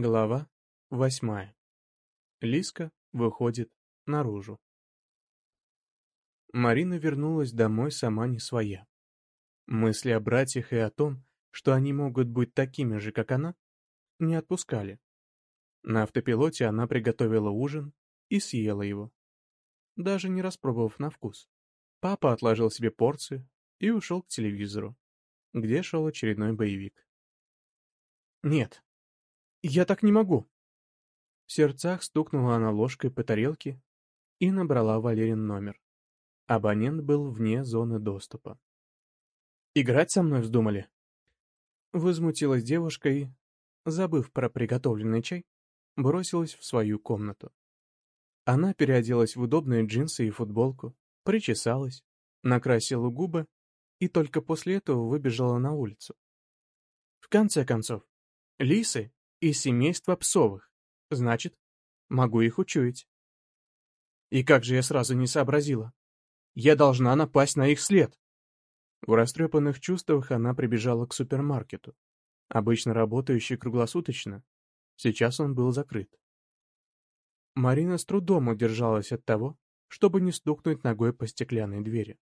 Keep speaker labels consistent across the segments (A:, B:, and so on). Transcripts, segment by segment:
A: Глава восьмая. Лиска выходит наружу. Марина вернулась домой сама не своя. Мысли о братьях и о том, что они могут быть такими же, как она, не отпускали. На автопилоте она приготовила ужин и съела его, даже не распробовав на вкус. Папа отложил себе порцию и ушел к телевизору, где шел очередной боевик. «Нет, я так не могу!» В сердцах стукнула она ложкой по тарелке и набрала Валерин номер. Абонент был вне зоны доступа. «Играть со мной вздумали?» Возмутилась девушка и, забыв про приготовленный чай, бросилась в свою комнату. Она переоделась в удобные джинсы и футболку, причесалась, накрасила губы и только после этого выбежала на улицу. В конце концов, лисы из семейства псовых, значит, могу их учуять. И как же я сразу не сообразила? Я должна напасть на их след. В растрепанных чувствах она прибежала к супермаркету, обычно работающий круглосуточно. Сейчас он был закрыт. Марина с трудом удержалась от того, чтобы не стукнуть ногой по стеклянной двери.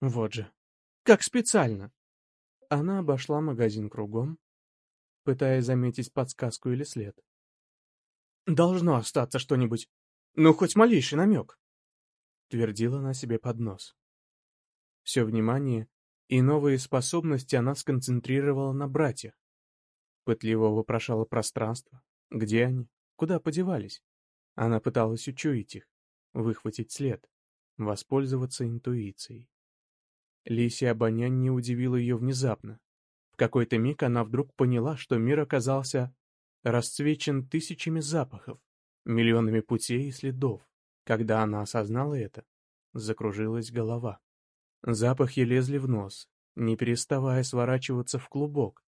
A: Вот же, как специально! Она обошла магазин кругом, пытаясь заметить подсказку или след. «Должно остаться что-нибудь, ну хоть малейший намек!» твердила она себе под нос. Все внимание и новые способности она сконцентрировала на братьях. Пытливо вопрошала пространство, где они, куда подевались. Она пыталась учуять их, выхватить след, воспользоваться интуицией. Лисия обоняние удивило ее внезапно. Какой-то миг она вдруг поняла, что мир оказался расцвечен тысячами запахов, миллионами путей и следов. Когда она осознала это, закружилась голова. Запахи лезли в нос, не переставая сворачиваться в клубок,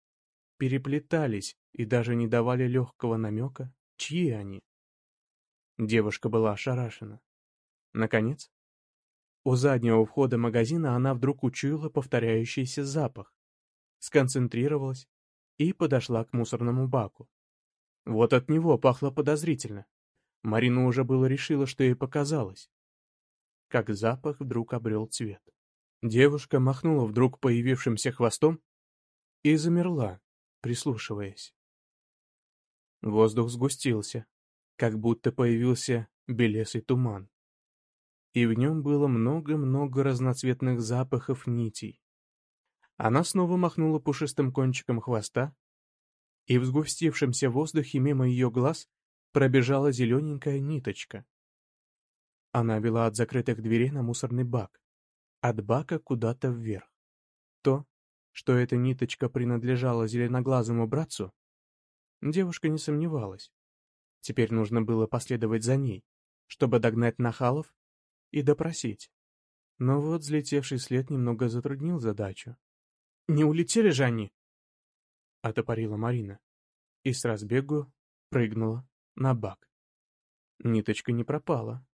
A: переплетались и даже не давали легкого намека, чьи они. Девушка была ошарашена. Наконец, у заднего входа магазина она вдруг учуяла повторяющийся запах, сконцентрировалась и подошла к мусорному баку. Вот от него пахло подозрительно. Марина уже было решила, что ей показалось. Как запах вдруг обрел цвет. Девушка махнула вдруг появившимся хвостом и замерла, прислушиваясь. Воздух сгустился, как будто появился белесый туман. И в нем было много-много разноцветных запахов нитей. Она снова махнула пушистым кончиком хвоста, и в сгустившемся воздухе мимо ее глаз пробежала зелененькая ниточка. Она вела от закрытых дверей на мусорный бак, от бака куда-то вверх. То, что эта ниточка принадлежала зеленоглазому братцу, девушка не сомневалась. Теперь нужно было последовать за ней, чтобы догнать нахалов и допросить. Но вот взлетевший след немного затруднил задачу. «Не улетели же они?» — отопорила Марина. И с разбегу прыгнула на бак. Ниточка не пропала,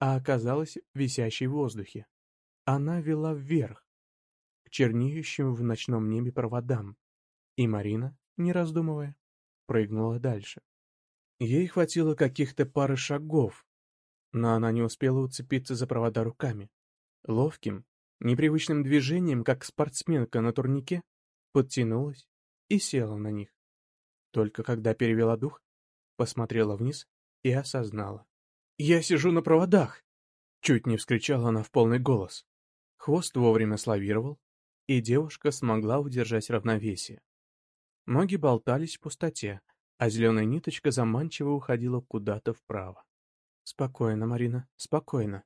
A: а оказалась висящей в воздухе. Она вела вверх, к чернеющим в ночном небе проводам, и Марина, не раздумывая, прыгнула дальше. Ей хватило каких-то пары шагов, но она не успела уцепиться за провода руками. Ловким, непривычным движением, как спортсменка на турнике, подтянулась и села на них. Только когда перевела дух, посмотрела вниз и осознала. «Я сижу на проводах!» Чуть не вскричала она в полный голос. Хвост вовремя славировал, и девушка смогла удержать равновесие. Ноги болтались в пустоте, а зеленая ниточка заманчиво уходила куда-то вправо. «Спокойно, Марина, спокойно»,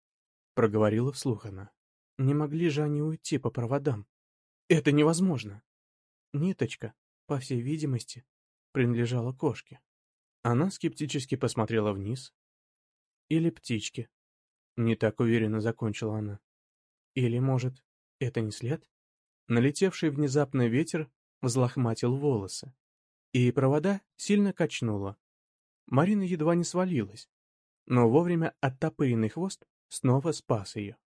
A: — проговорила вслух она. «Не могли же они уйти по проводам? Это невозможно!» Ниточка, по всей видимости, принадлежала кошке. Она скептически посмотрела вниз. Или птичке. Не так уверенно закончила она. Или, может, это не след? Налетевший внезапно ветер взлохматил волосы, и провода сильно качнуло. Марина едва не свалилась, но вовремя оттопыренный хвост снова спас ее.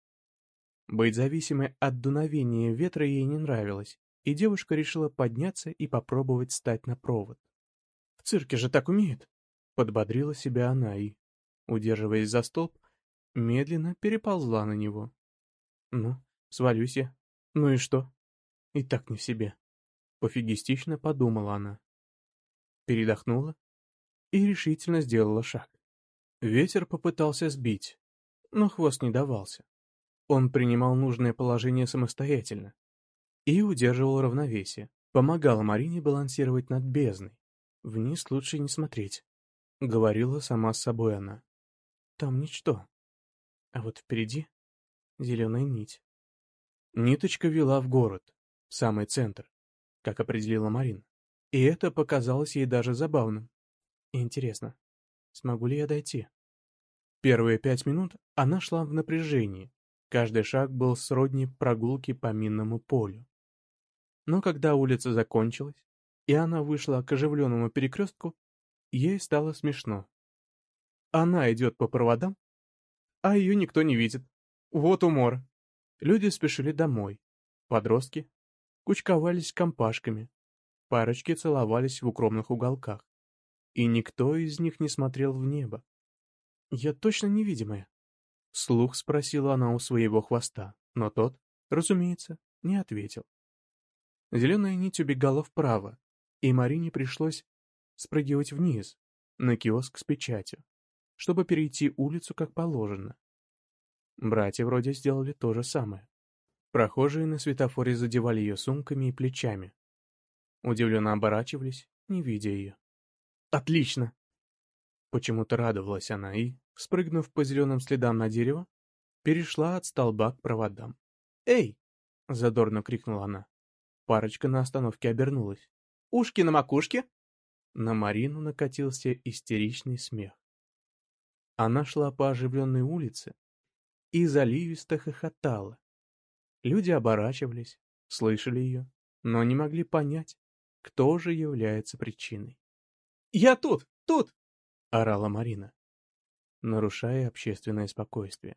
A: Быть зависимой от дуновения ветра ей не нравилось, и девушка решила подняться и попробовать встать на провод. В цирке же так умеют. Подбодрила себя она и, удерживаясь за столб, медленно переползла на него. Ну, свалюсь я. Ну и что? И так не в себе. Пофигистично подумала она. Передохнула и решительно сделала шаг. Ветер попытался сбить, но хвост не давался. Он принимал нужное положение самостоятельно и удерживал равновесие, помогал Марине балансировать над бездной. Вниз лучше не смотреть, говорила сама с собой она. Там ничто. А вот впереди зеленая нить. Ниточка вела в город, в самый центр, как определила Марина. И это показалось ей даже забавным. Интересно, смогу ли я дойти? Первые пять минут она шла в напряжении. Каждый шаг был сродни прогулке по минному полю. Но когда улица закончилась, и она вышла к оживленному перекрестку, ей стало смешно. Она идет по проводам, а ее никто не видит. Вот умор. Люди спешили домой. Подростки кучковались компашками. Парочки целовались в укромных уголках. И никто из них не смотрел в небо. «Я точно невидимая?» Слух спросила она у своего хвоста, но тот, разумеется, не ответил. Зеленая нить убегала вправо, и Марине пришлось спрыгивать вниз, на киоск с печатью, чтобы перейти улицу как положено. Братья вроде сделали то же самое. Прохожие на светофоре задевали ее сумками и плечами. Удивленно оборачивались, не видя ее. «Отлично!» Почему-то радовалась она и, спрыгнув по зеленым следам на дерево, перешла от столба к проводам. «Эй!» — задорно крикнула она. Парочка на остановке обернулась. «Ушки на макушке?» На Марину накатился истеричный смех. Она шла по оживленной улице и заливисто хохотала. Люди оборачивались, слышали ее, но не могли понять, кто же является причиной. «Я тут! Тут!» — орала Марина, нарушая общественное спокойствие.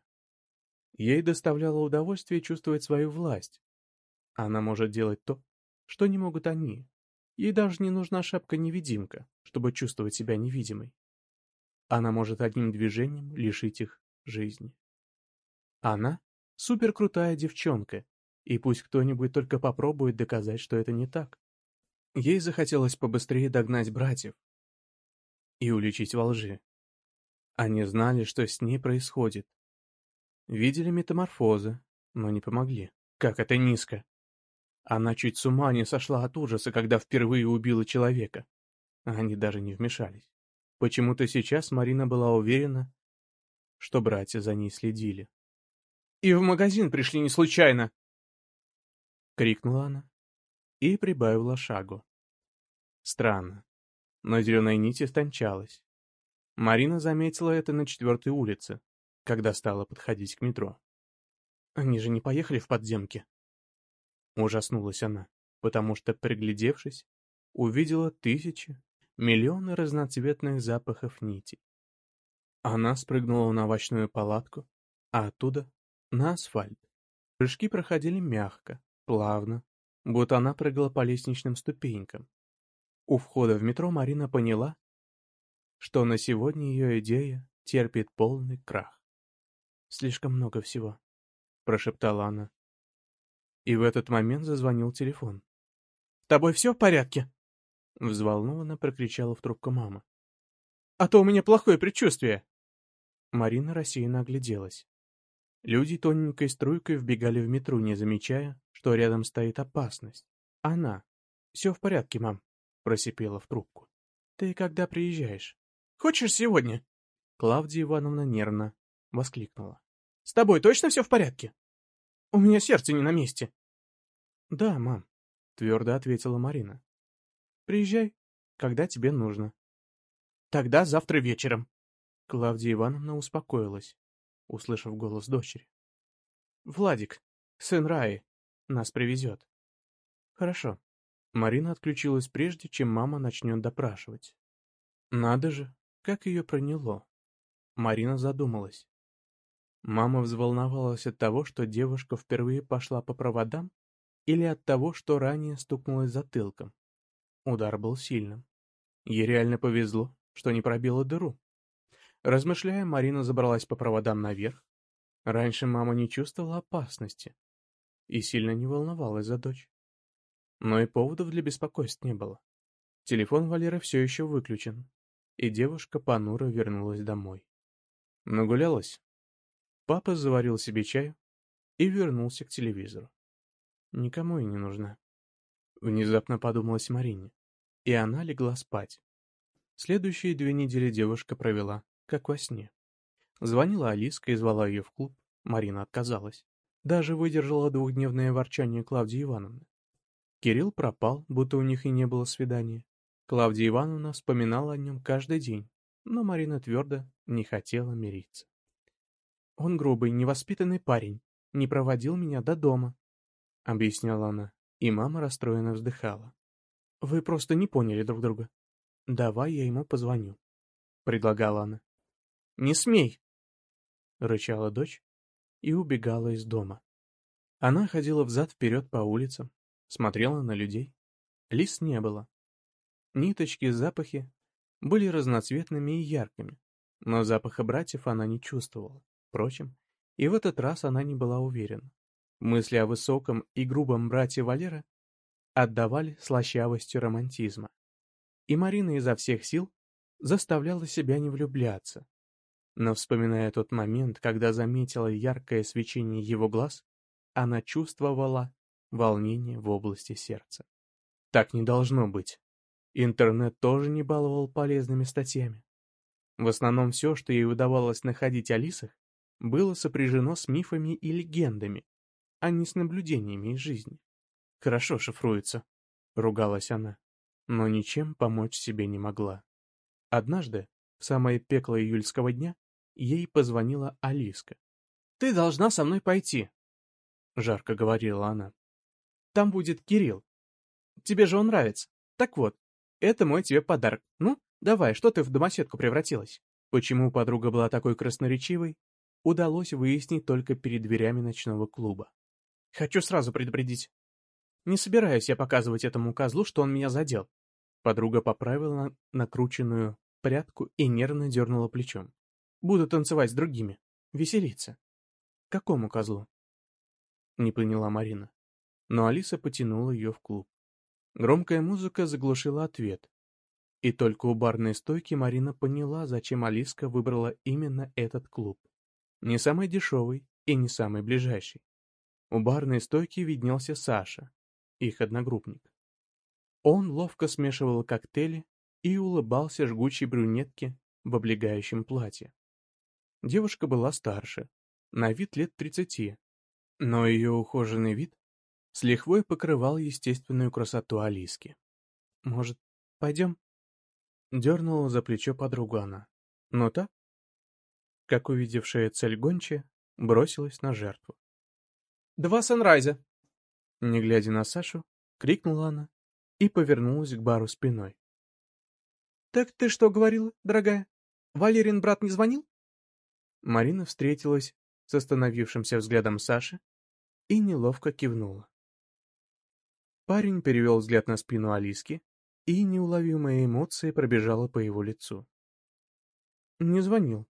A: Ей доставляло удовольствие чувствовать свою власть. Она может делать то, что не могут они. Ей даже не нужна шапка-невидимка, чтобы чувствовать себя невидимой. Она может одним движением лишить их жизни. Она — суперкрутая девчонка, и пусть кто-нибудь только попробует доказать, что это не так. Ей захотелось побыстрее догнать братьев, и уличить во лжи. Они знали, что с ней происходит. Видели метаморфозы, но не помогли. Как это низко. Она чуть с ума не сошла от ужаса, когда впервые убила человека. Они даже не вмешались. Почему-то сейчас Марина была уверена, что братья за ней следили. «И в магазин пришли не случайно!» — крикнула она и прибавила шагу. Странно но зеленая нить истончалась. Марина заметила это на четвертой улице, когда стала подходить к метро. «Они же не поехали в подземки?» Ужаснулась она, потому что, приглядевшись, увидела тысячи, миллионы разноцветных запахов нитей. Она спрыгнула на овощную палатку, а оттуда — на асфальт. Прыжки проходили мягко, плавно, будто она прыгала по лестничным ступенькам. У входа в метро Марина поняла, что на сегодня ее идея терпит полный крах. «Слишком много всего», — прошептала она. И в этот момент зазвонил телефон. «С тобой все в порядке?» — взволнованно прокричала в трубку мама. «А то у меня плохое предчувствие!» Марина рассеянно огляделась. Люди тоненькой струйкой вбегали в метро, не замечая, что рядом стоит опасность. Она. «Все в порядке, мам», просипела в трубку. «Ты когда приезжаешь?» «Хочешь сегодня?» Клавдия Ивановна нервно воскликнула. «С тобой точно все в порядке? У меня сердце не на месте». «Да, мам», — твердо ответила Марина. «Приезжай, когда тебе нужно». «Тогда завтра вечером». Клавдия Ивановна успокоилась, услышав голос дочери. «Владик, сын Раи, нас привезет». «Хорошо», Марина отключилась прежде, чем мама начнет допрашивать. Надо же, как ее проняло. Марина задумалась. Мама взволновалась от того, что девушка впервые пошла по проводам, или от того, что ранее стукнулась затылком. Удар был сильным. Ей реально повезло, что не пробила дыру. Размышляя, Марина забралась по проводам наверх. Раньше мама не чувствовала опасности и сильно не волновалась за дочь. Но и поводов для беспокойств не было. Телефон Валеры все еще выключен, и девушка понуро вернулась домой. Нагулялась. Папа заварил себе чаю и вернулся к телевизору. Никому и не нужна. Внезапно подумалась Марине, и она легла спать. Следующие две недели девушка провела, как во сне. Звонила Алиска и звала ее в клуб, Марина отказалась. Даже выдержала двухдневное ворчание Клавдии Ивановны. Кирилл пропал, будто у них и не было свидания. Клавдия Ивановна вспоминала о нем каждый день, но Марина твердо не хотела мириться. «Он грубый, невоспитанный парень, не проводил меня до дома», — объясняла она, и мама расстроенно вздыхала. «Вы просто не поняли друг друга. Давай я ему позвоню», — предлагала она. «Не смей!» — рычала дочь и убегала из дома. Она ходила взад-вперед по улицам, смотрела на людей. Лис не было. Ниточки, запахи были разноцветными и яркими, но запаха братьев она не чувствовала. Впрочем, и в этот раз она не была уверена. Мысли о высоком и грубом брате Валера отдавали слащавостью романтизма. И Марина изо всех сил заставляла себя не влюбляться. Но, вспоминая тот момент, когда заметила яркое свечение его глаз, она чувствовала волнение в области сердца. Так не должно быть. Интернет тоже не баловал полезными статьями. В основном все, что ей удавалось находить о лисах, было сопряжено с мифами и легендами, а не с наблюдениями из жизни. «Хорошо шифруется», — ругалась она, но ничем помочь себе не могла. Однажды, в самое пекло июльского дня, ей позвонила Алиска. «Ты должна со мной пойти», — жарко говорила она. «Там будет Кирилл. Тебе же он нравится. Так вот, это мой тебе подарок. Ну, давай, что ты в домоседку превратилась?» Почему подруга была такой красноречивой, удалось выяснить только перед дверями ночного клуба. «Хочу сразу предупредить. Не собираюсь я показывать этому козлу, что он меня задел». Подруга поправила накрученную прядку и нервно дернула плечом. «Буду танцевать с другими. Веселиться». «Какому козлу?» Не поняла Марина. Но Алиса потянула ее в клуб. Громкая музыка заглушила ответ. И только у барной стойки Марина поняла, зачем Алиска выбрала именно этот клуб. Не самый дешевый и не самый ближайший. У барной стойки виднелся Саша, их одногруппник. Он ловко смешивал коктейли и улыбался жгучей брюнетке в облегающем платье. Девушка была старше, на вид лет тридцати, но ее ухоженный вид с лихвой покрывал естественную красоту Алиски. «Может, пойдем?» Дернула за плечо подругу она. Но та, как увидевшая цель гончая, бросилась на жертву. «Два санрайза!» Не глядя на Сашу, крикнула она и повернулась к бару спиной. «Так ты что говорила, дорогая? Валерин брат не звонил?» Марина встретилась с остановившимся взглядом Саши и неловко кивнула. Парень перевел взгляд на спину Алиски, и неуловимая эмоция пробежала по его лицу. «Не звонил».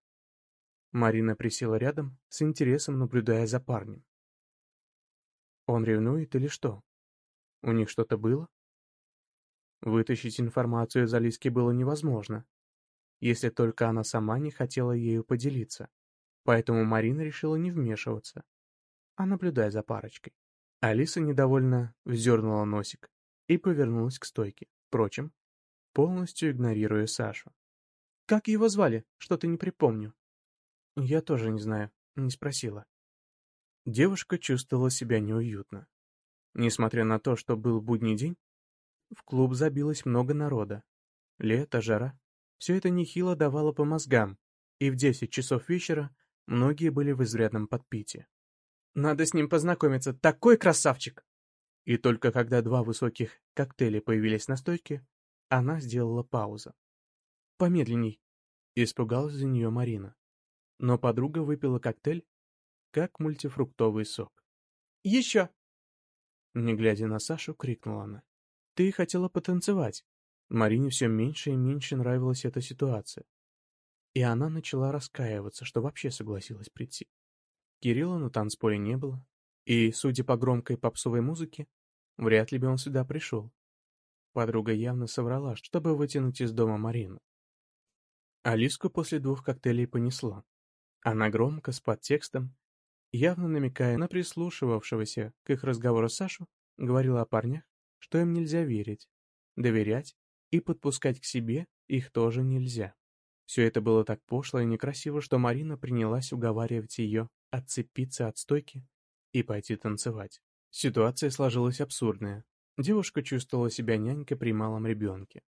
A: Марина присела рядом, с интересом наблюдая за парнем. «Он ревнует или что? У них что-то было?» Вытащить информацию из Алиски было невозможно, если только она сама не хотела ею поделиться, поэтому Марина решила не вмешиваться, а наблюдать за парочкой. Алиса недовольно вздернула носик и повернулась к стойке, впрочем, полностью игнорируя Сашу. «Как его звали? Что-то не припомню». «Я тоже не знаю, не спросила». Девушка чувствовала себя неуютно. Несмотря на то, что был будний день, в клуб забилось много народа. Лето, жара. Все это нехило давало по мозгам, и в десять часов вечера многие были в изрядном подпитии. Надо с ним познакомиться. Такой красавчик!» И только когда два высоких коктейля появились на стойке, она сделала паузу. «Помедленней», — испугалась за нее Марина. Но подруга выпила коктейль, как мультифруктовый сок. «Еще!» Не глядя на Сашу, крикнула она. «Ты хотела потанцевать. Марине все меньше и меньше нравилась эта ситуация. И она начала раскаиваться, что вообще согласилась прийти. Кирилла на танцполе не было, и, судя по громкой попсовой музыке, вряд ли бы он сюда пришел. Подруга явно соврала, чтобы вытянуть из дома Марину. Алиску после двух коктейлей понесла. Она громко, с подтекстом, явно намекая на прислушивавшегося к их разговору Сашу, говорила о парнях, что им нельзя верить, доверять и подпускать к себе их тоже нельзя. Все это было так пошло и некрасиво, что Марина принялась уговаривать ее отцепиться от стойки и пойти танцевать. Ситуация сложилась абсурдная. Девушка чувствовала себя нянькой при малом ребенке.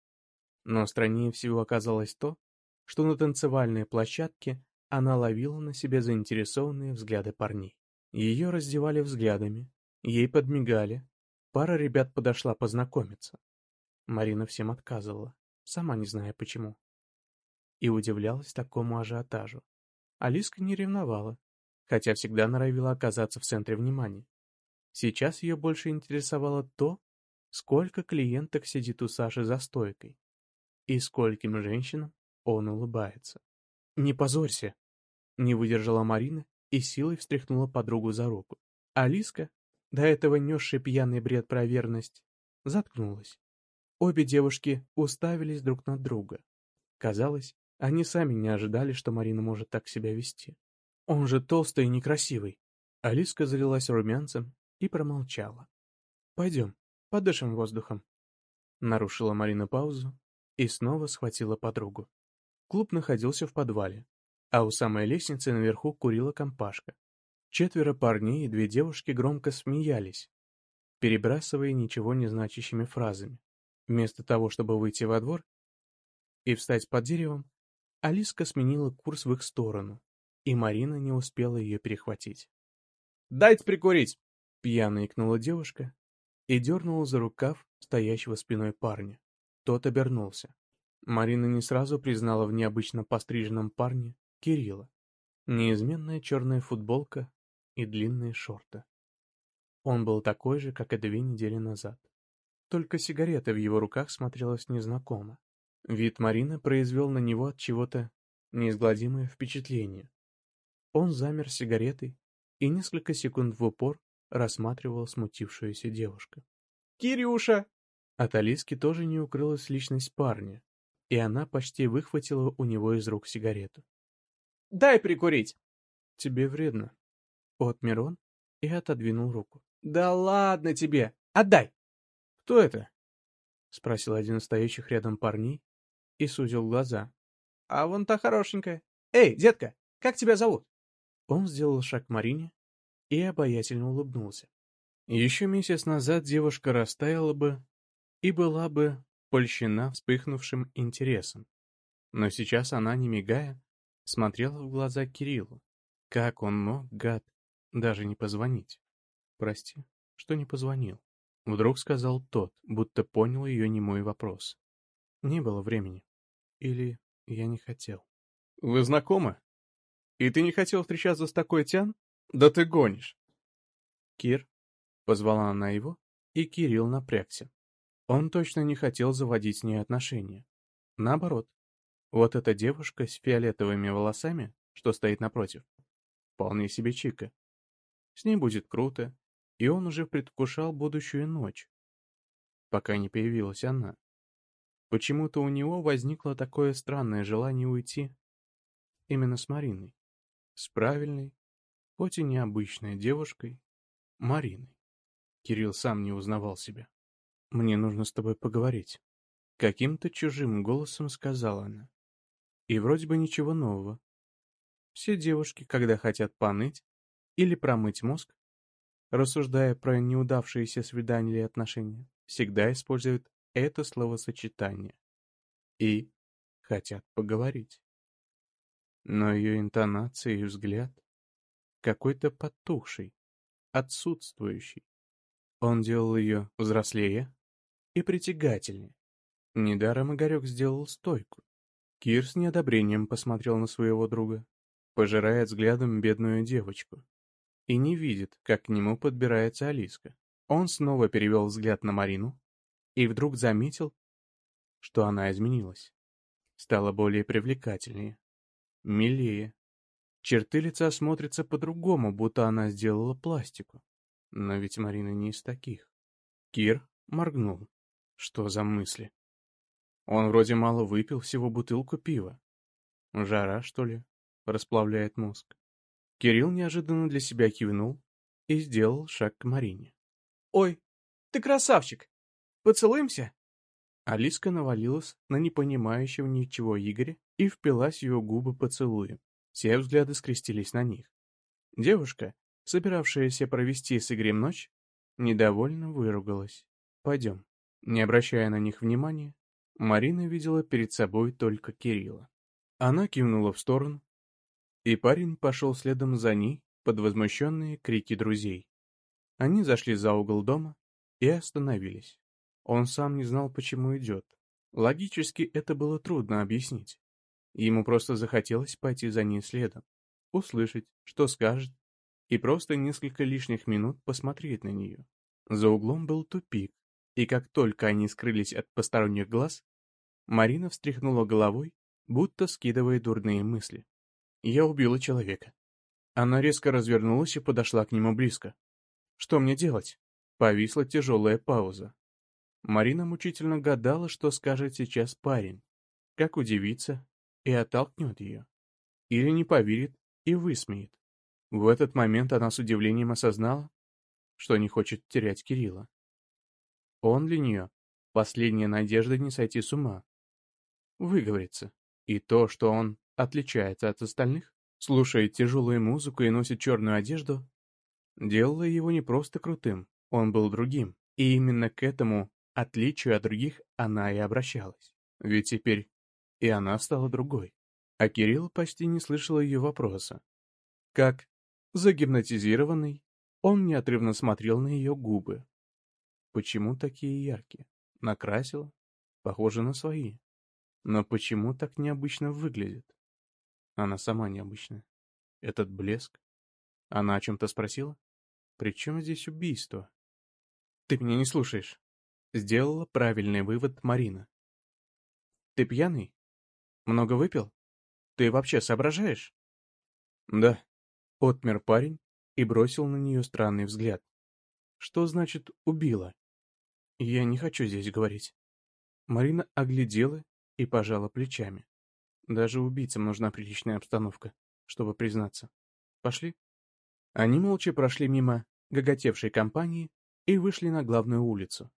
A: Но страннее всего оказалось то, что на танцевальной площадке она ловила на себе заинтересованные взгляды парней. Ее раздевали взглядами, ей подмигали, пара ребят подошла познакомиться. Марина всем отказывала, сама не зная почему. И удивлялась такому ажиотажу. Алиска не ревновала, хотя всегда норовила оказаться в центре внимания. Сейчас ее больше интересовало то, сколько клиенток сидит у Саши за стойкой и скольким женщинам он улыбается. «Не позорься!» Не выдержала Марина и силой встряхнула подругу за руку. Алиска, до этого несший пьяный бред про верность, заткнулась. Обе девушки уставились друг на друга. Казалось, они сами не ожидали, что Марина может так себя вести. Он же толстый и некрасивый. Алиска залилась румянцем и промолчала. «Пойдем, подышим воздухом». Нарушила Марина паузу и снова схватила подругу. Клуб находился в подвале, а у самой лестницы наверху курила компашка. Четверо парней и две девушки громко смеялись, перебрасывая ничего не значащими фразами. Вместо того, чтобы выйти во двор и встать под деревом, Алиска сменила курс в их сторону, и Марина не успела ее перехватить. «Дайте прикурить!» — пьяно икнула девушка и дернула за рукав стоящего спиной парня. Тот обернулся. Марина не сразу признала в необычно постриженном парне Кирилла. Неизменная черная футболка и длинные шорты. Он был такой же, как и две недели назад. Только сигарета в его руках смотрелась незнакомо. Вид Марины произвел на него от чего-то неизгладимое впечатление. Он замер сигаретой и несколько секунд в упор рассматривал смутившуюся девушку. «Кирюша!» От Алиски тоже не укрылась личность парня, и она почти выхватила у него из рук сигарету. «Дай прикурить!» «Тебе вредно». Отмер он и отодвинул руку. «Да ладно тебе! Отдай!» «Кто это?» — спросил один из стоящих рядом парней и сузил глаза. «А вон та хорошенькая. Эй, детка, как тебя зовут?» Он сделал шаг к Марине и обаятельно улыбнулся. Еще месяц назад девушка растаяла бы и была бы польщена вспыхнувшим интересом. Но сейчас она, не мигая, смотрела в глаза Кириллу. Как он мог, гад, даже не позвонить? Прости, что не позвонил. Вдруг сказал тот, будто понял ее немой вопрос. Не было времени. Или я не хотел. Вы знакомы? И ты не хотел встречаться с такой тян? Да ты гонишь. Кир, позвала она его, и Кирилл напрягся. Он точно не хотел заводить с ней отношения. Наоборот, вот эта девушка с фиолетовыми волосами, что стоит напротив, вполне себе чика. С ней будет круто, и он уже предвкушал будущую ночь, пока не появилась она. Почему-то у него возникло такое странное желание уйти именно с Мариной, с правильной, хоть и необычной девушкой, Мариной. Кирилл сам не узнавал себя. «Мне нужно с тобой поговорить», — каким-то чужим голосом сказала она. И вроде бы ничего нового. Все девушки, когда хотят поныть или промыть мозг, рассуждая про неудавшиеся свидания или отношения, всегда используют это словосочетание. И хотят поговорить. Но ее интонация и взгляд какой-то потухший, отсутствующий. Он делал ее взрослее и притягательнее. Недаром Игорек сделал стойку. Кир с неодобрением посмотрел на своего друга, пожирая взглядом бедную девочку и не видит, как к нему подбирается Алиска. Он снова перевел взгляд на Марину и вдруг заметил, что она изменилась. Стала более привлекательнее, милее. Черты лица смотрятся по-другому, будто она сделала пластику. Но ведь Марина не из таких. Кир моргнул. Что за мысли? Он вроде мало выпил, всего бутылку пива. Жара, что ли, расплавляет мозг. Кирилл неожиданно для себя кивнул и сделал шаг к Марине.
B: «Ой, ты красавчик! Поцелуемся?»
A: Алиска навалилась на непонимающего ничего Игоря и впилась его губы поцелуем. Все взгляды скрестились на них. Девушка, собиравшаяся провести с Игорем ночь, недовольно выругалась. «Пойдем». Не обращая на них внимания, Марина видела перед собой только Кирилла. Она кивнула в сторону, и парень пошел следом за ней под возмущенные крики друзей. Они зашли за угол дома и остановились. Он сам не знал, почему идет. Логически это было трудно объяснить. Ему просто захотелось пойти за ней следом, услышать, что скажет, и просто несколько лишних минут посмотреть на нее. За углом был тупик, и как только они скрылись от посторонних глаз, Марина встряхнула головой, будто скидывая дурные мысли. «Я убила человека». Она резко развернулась и подошла к нему близко. «Что мне делать?» Повисла тяжелая пауза. Марина мучительно гадала, что скажет сейчас парень, как удивится и оттолкнет ее. Или не поверит и высмеет. В этот момент она с удивлением осознала, что не хочет терять Кирилла. Он для нее — последняя надежда не сойти с ума. Выговорится. И то, что он отличается от остальных, слушает тяжелую музыку и носит черную одежду, делало его не просто крутым, он был другим. И именно к этому отличию от других она и обращалась. Ведь теперь и она стала другой. А Кирилл почти не слышал ее вопроса. Как загипнотизированный, он неотрывно смотрел на ее губы, Почему такие яркие? Накрасила? Похоже на свои. Но почему так необычно выглядит? Она сама необычная. Этот блеск? Она о чем-то спросила? При чем здесь убийство? Ты меня не слушаешь. Сделала правильный вывод Марина. Ты пьяный? Много выпил? Ты вообще соображаешь? Да. Отмер парень и бросил на нее странный взгляд. Что значит «убила»? Я не хочу здесь говорить. Марина оглядела и пожала плечами. Даже убийцам нужна приличная обстановка, чтобы признаться. Пошли? Они молча прошли мимо гаготевшей компании и вышли на главную улицу.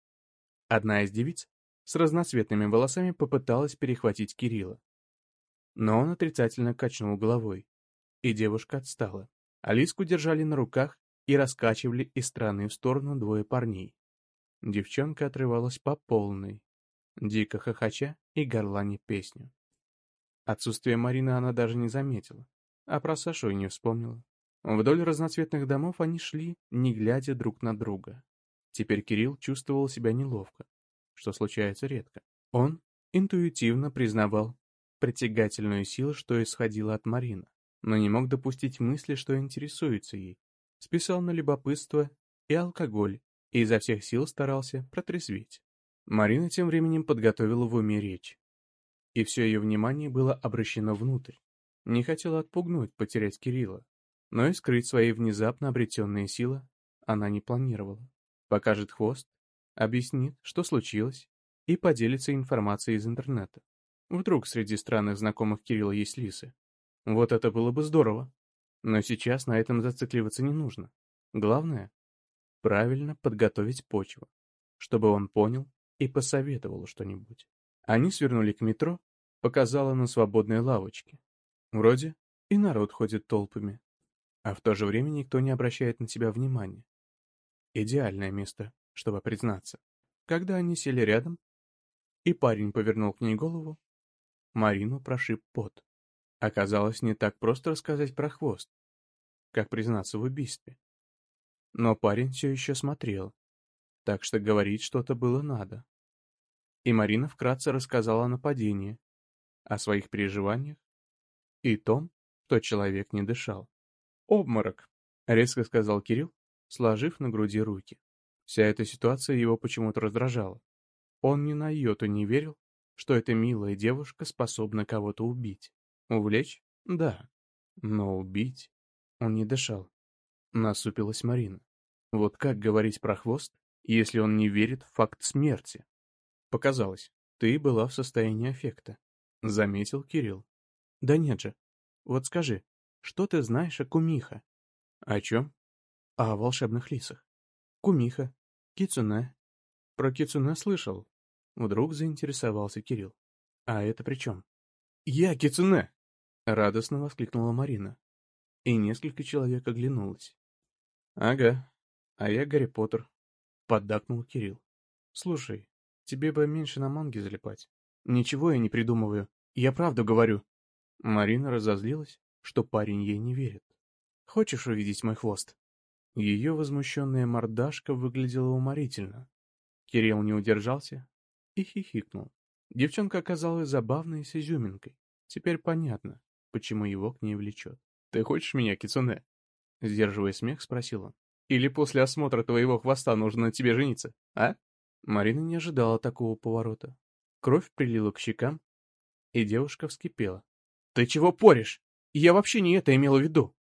A: Одна из девиц с разноцветными волосами попыталась перехватить Кирилла. Но он отрицательно качнул головой, и девушка отстала. Алиску держали на руках и раскачивали из стороны в сторону двое парней. Девчонка отрывалась по полной, дико хохоча и горлани песню. Отсутствие Марины она даже не заметила, а про Сашу и не вспомнила. Вдоль разноцветных домов они шли, не глядя друг на друга. Теперь Кирилл чувствовал себя неловко, что случается редко. Он интуитивно признавал притягательную силу, что исходила от Марины, но не мог допустить мысли, что интересуется ей. Списал на любопытство и алкоголь, и изо всех сил старался протрезветь. Марина тем временем подготовила в уме речь. И все ее внимание было обращено внутрь. Не хотела отпугнуть, потерять Кирилла. Но и скрыть свои внезапно обретенные силы она не планировала. Покажет хвост, объяснит, что случилось, и поделится информацией из интернета. Вдруг среди странных знакомых Кирилла есть лисы. Вот это было бы здорово. Но сейчас на этом зацикливаться не нужно. Главное правильно подготовить почву, чтобы он понял и посоветовал что-нибудь. Они свернули к метро, показала на свободной лавочке. Вроде и народ ходит толпами, а в то же время никто не обращает на тебя внимания. Идеальное место, чтобы признаться. Когда они сели рядом, и парень повернул к ней голову, Марину прошиб пот. Оказалось, не так просто рассказать про хвост, как признаться в убийстве. Но парень все еще смотрел, так что говорить что-то было надо. И Марина вкратце рассказала о нападении, о своих переживаниях и том, что человек не дышал. «Обморок», — резко сказал Кирилл, сложив на груди руки. Вся эта ситуация его почему-то раздражала. Он ни на йоту не верил, что эта милая девушка способна кого-то убить. Увлечь? Да. Но убить? Он не дышал. Насупилась Марина. Вот как говорить про хвост, если он не верит в факт смерти? Показалось, ты была в состоянии аффекта. Заметил Кирилл. Да нет же. Вот скажи, что ты знаешь о Кумиха? О чем? О волшебных лисах. Кумиха, Кицуне. Про Кицуне слышал. Вдруг заинтересовался Кирилл. А это при чем? Я Кицуне! Радостно воскликнула Марина. И несколько человек оглянулось. Ага, а я Гарри Поттер. Поддакнул Кирилл. Слушай, тебе бы меньше на манге залипать. Ничего я не придумываю. Я правду говорю. Марина разозлилась, что парень ей не верит. Хочешь увидеть мой хвост? Ее возмущенная мордашка выглядела уморительно. Кирилл не удержался и хихикнул. Девчонка оказалась забавной с изюминкой. Теперь понятно, почему его к ней влечет. «Ты хочешь меня, Кицуне?» Сдерживая смех, спросил он. «Или после осмотра твоего хвоста нужно на тебе жениться, а?» Марина не ожидала такого поворота. Кровь прилила к щекам, и девушка вскипела. «Ты чего порешь? Я вообще не это имела в виду!»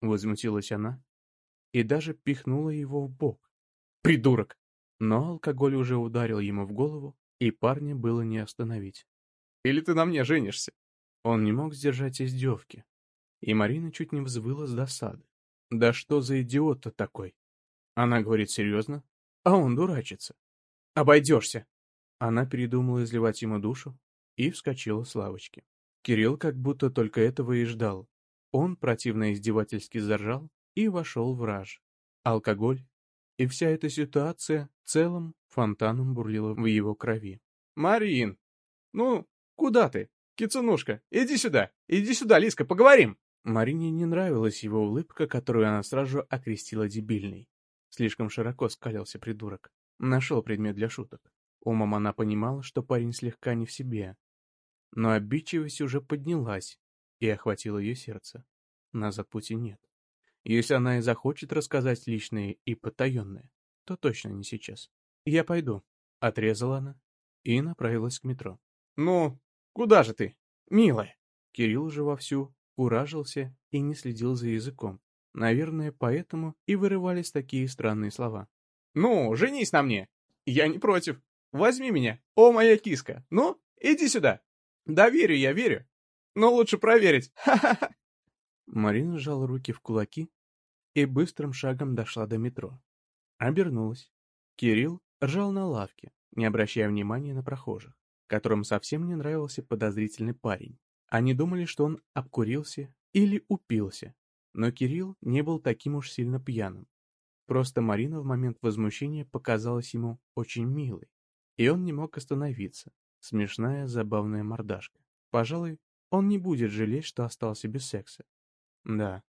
A: Возмутилась она и даже пихнула его в бок. «Придурок!» Но алкоголь уже ударил ему в голову, и парня было не остановить. «Или ты на мне женишься?» Он не мог сдержать издевки, и Марина чуть не взвыла с досады. «Да что за идиот-то такой?» Она говорит серьезно, а он дурачится. «Обойдешься!» Она передумала изливать ему душу и вскочила с лавочки. Кирилл как будто только этого и ждал. Он противно издевательски заржал и вошел в раж. Алкоголь и вся эта ситуация целым фонтаном бурлила в его крови. «Марин! Ну, куда ты? Кицунушка, иди сюда! Иди сюда, Лиска, поговорим!» Марине не нравилась его улыбка, которую она сразу окрестила дебильной. Слишком широко скалился придурок. Нашел предмет для шуток. Умом она понимала, что парень слегка не в себе. Но обидчивость уже поднялась и охватила ее сердце. Назад пути нет. Если она и захочет рассказать личное и потаенное, то точно не сейчас. «Я пойду», — отрезала она и направилась к метро. «Ну, куда же ты, милая?» Кирилл уже вовсю куражился и не следил за языком. Наверное, поэтому и вырывались такие странные слова. «Ну, женись на мне! Я не против! Возьми меня, о моя киска! Ну, иди сюда! Да верю я, верю! Но лучше проверить! Ха-ха-ха!» Марина сжала руки в кулаки и быстрым шагом дошла до метро. Обернулась. Кирилл ржал на лавке, не обращая внимания на прохожих, которым совсем не нравился подозрительный парень. Они думали, что он обкурился или упился, но Кирилл не был таким уж сильно пьяным. Просто Марина в момент возмущения показалась ему очень милой, и он не мог остановиться. Смешная, забавная мордашка. Пожалуй, он не будет жалеть, что остался без секса. Да,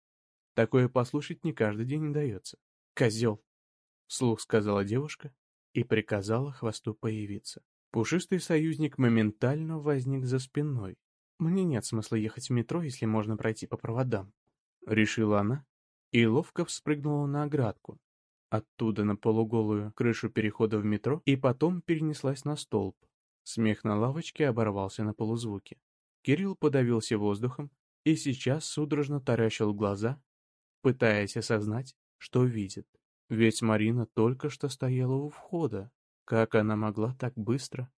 A: такое послушать не каждый день удается. Козел! Слух сказала девушка и приказала хвосту появиться. Пушистый союзник моментально возник за спиной. Мне нет смысла ехать в метро, если можно пройти по проводам. Решила она и ловко вспрыгнула на оградку. Оттуда на полуголую крышу перехода в метро и потом перенеслась на столб. Смех на лавочке оборвался на полузвуке. Кирилл подавился воздухом и сейчас судорожно таращил глаза, пытаясь осознать, что видит. Ведь Марина только что стояла у входа. Как она могла так быстро?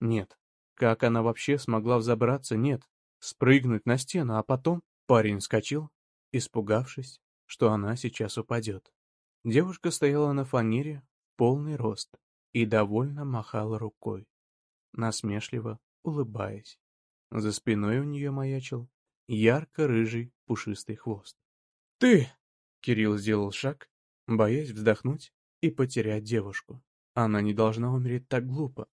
A: Нет. Как она вообще смогла взобраться? Нет. Спрыгнуть на стену, а потом парень вскочил, испугавшись, что она сейчас упадет. Девушка стояла на фанере, полный рост, и довольно махала рукой, насмешливо улыбаясь. За спиной у нее маячил ярко-рыжий пушистый хвост. «Ты!» — Кирилл сделал шаг, боясь вздохнуть и потерять девушку. Она не должна умереть так глупо.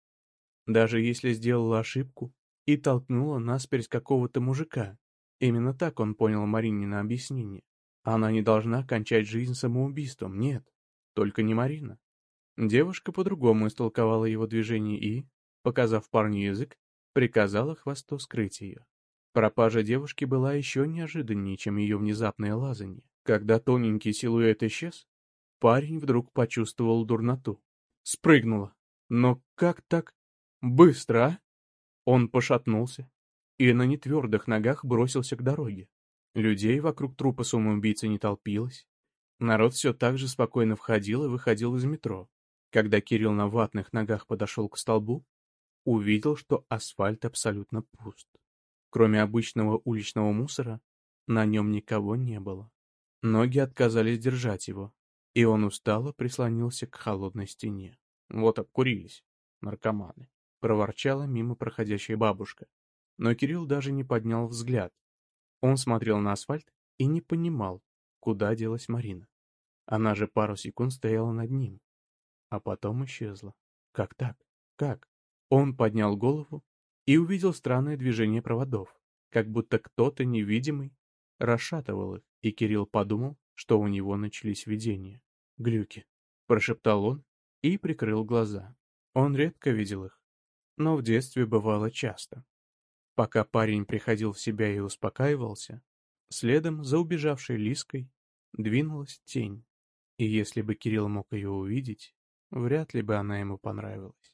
A: Даже если сделала ошибку и толкнула насперть какого-то мужика. Именно так он понял Маринина объяснение. Она не должна кончать жизнь самоубийством, нет. Только не Марина. Девушка по-другому истолковала его движение и, показав парню язык, приказала хвосту скрыть ее. Пропажа девушки была еще неожиданнее, чем ее внезапное лазанье. Когда тоненький силуэт исчез, парень вдруг почувствовал дурноту. Спрыгнула. Но как так быстро, а? Он пошатнулся и на нетвердых ногах бросился к дороге. Людей вокруг трупа самоубийцы не толпилось. Народ все так же спокойно входил и выходил из метро. Когда Кирилл на ватных ногах подошел к столбу, увидел, что асфальт абсолютно пуст. Кроме обычного уличного мусора, на нем никого не было. Ноги отказались держать его, и он устало прислонился к холодной стене. Вот обкурились, наркоманы, проворчала мимо проходящая бабушка. Но Кирилл даже не поднял взгляд. Он смотрел на асфальт и не понимал, куда делась Марина. Она же пару секунд стояла над ним, а потом исчезла. Как так? Как? Он поднял голову и увидел странное движение проводов, как будто кто-то невидимый расшатывал их, и Кирилл подумал, что у него начались видения. «Глюки», — прошептал он и прикрыл глаза. Он редко видел их, но в детстве бывало часто. Пока парень приходил в себя и успокаивался, следом за убежавшей Лиской двинулась тень, и если бы Кирилл мог ее увидеть, вряд ли бы она ему понравилась.